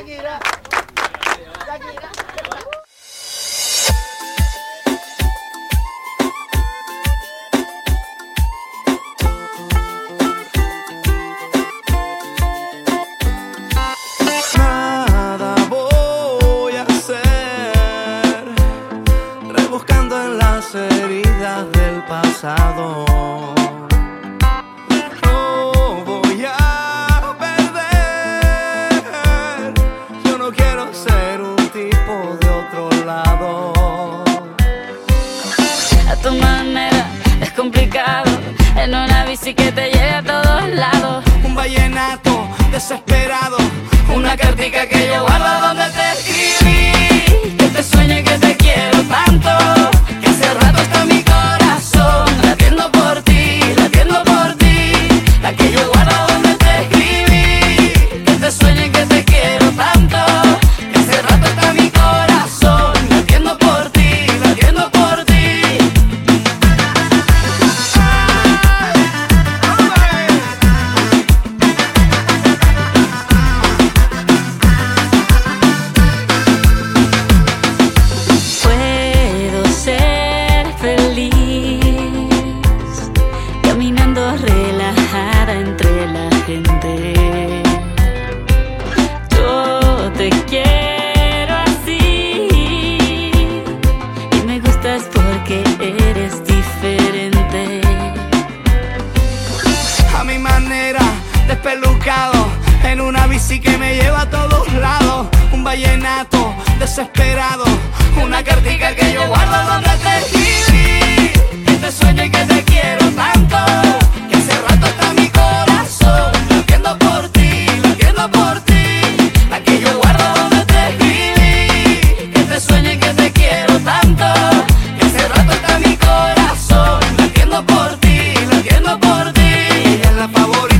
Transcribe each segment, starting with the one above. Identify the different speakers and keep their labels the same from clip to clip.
Speaker 1: Shakira. Nada voy a hacer, rebuscando en las heridas del pasado. Otro lado.
Speaker 2: A tu manera es complicado. En una bici que te lleve a todos lados.
Speaker 1: Un vallenato desesperado, una
Speaker 2: cartica que yo
Speaker 1: en una bici que me lleva a todos lados, un vallenato desesperado, una cartica que yo guardo donde te escribí, que te sueño y que te quiero tanto, que hace rato está mi corazón,
Speaker 2: latiendo por ti, latiendo por ti, la yo guardo donde te escribí, Que te sueño y que te quiero tanto. que hace rato está mi corazón, latiendo por ti, latiendo por ti.
Speaker 1: Es la favorita,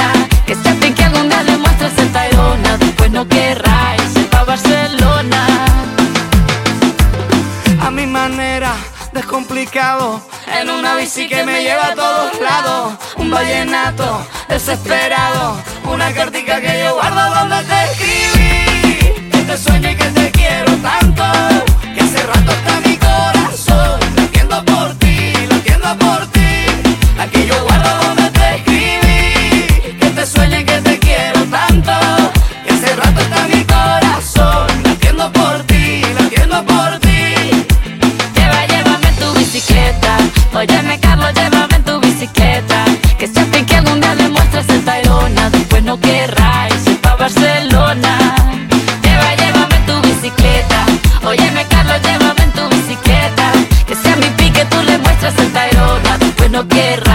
Speaker 1: a mi manera, descomplicado.
Speaker 2: En una bici que me lleva a todos lados.
Speaker 1: Un vallenato desesperado. Una cartica que yo guardo donde te escribí. Que te sueño y que te quiero
Speaker 2: tanto. llévame en tu bicicleta. Que sea mi pique, tú le muestras el tairona. Pues no quiero.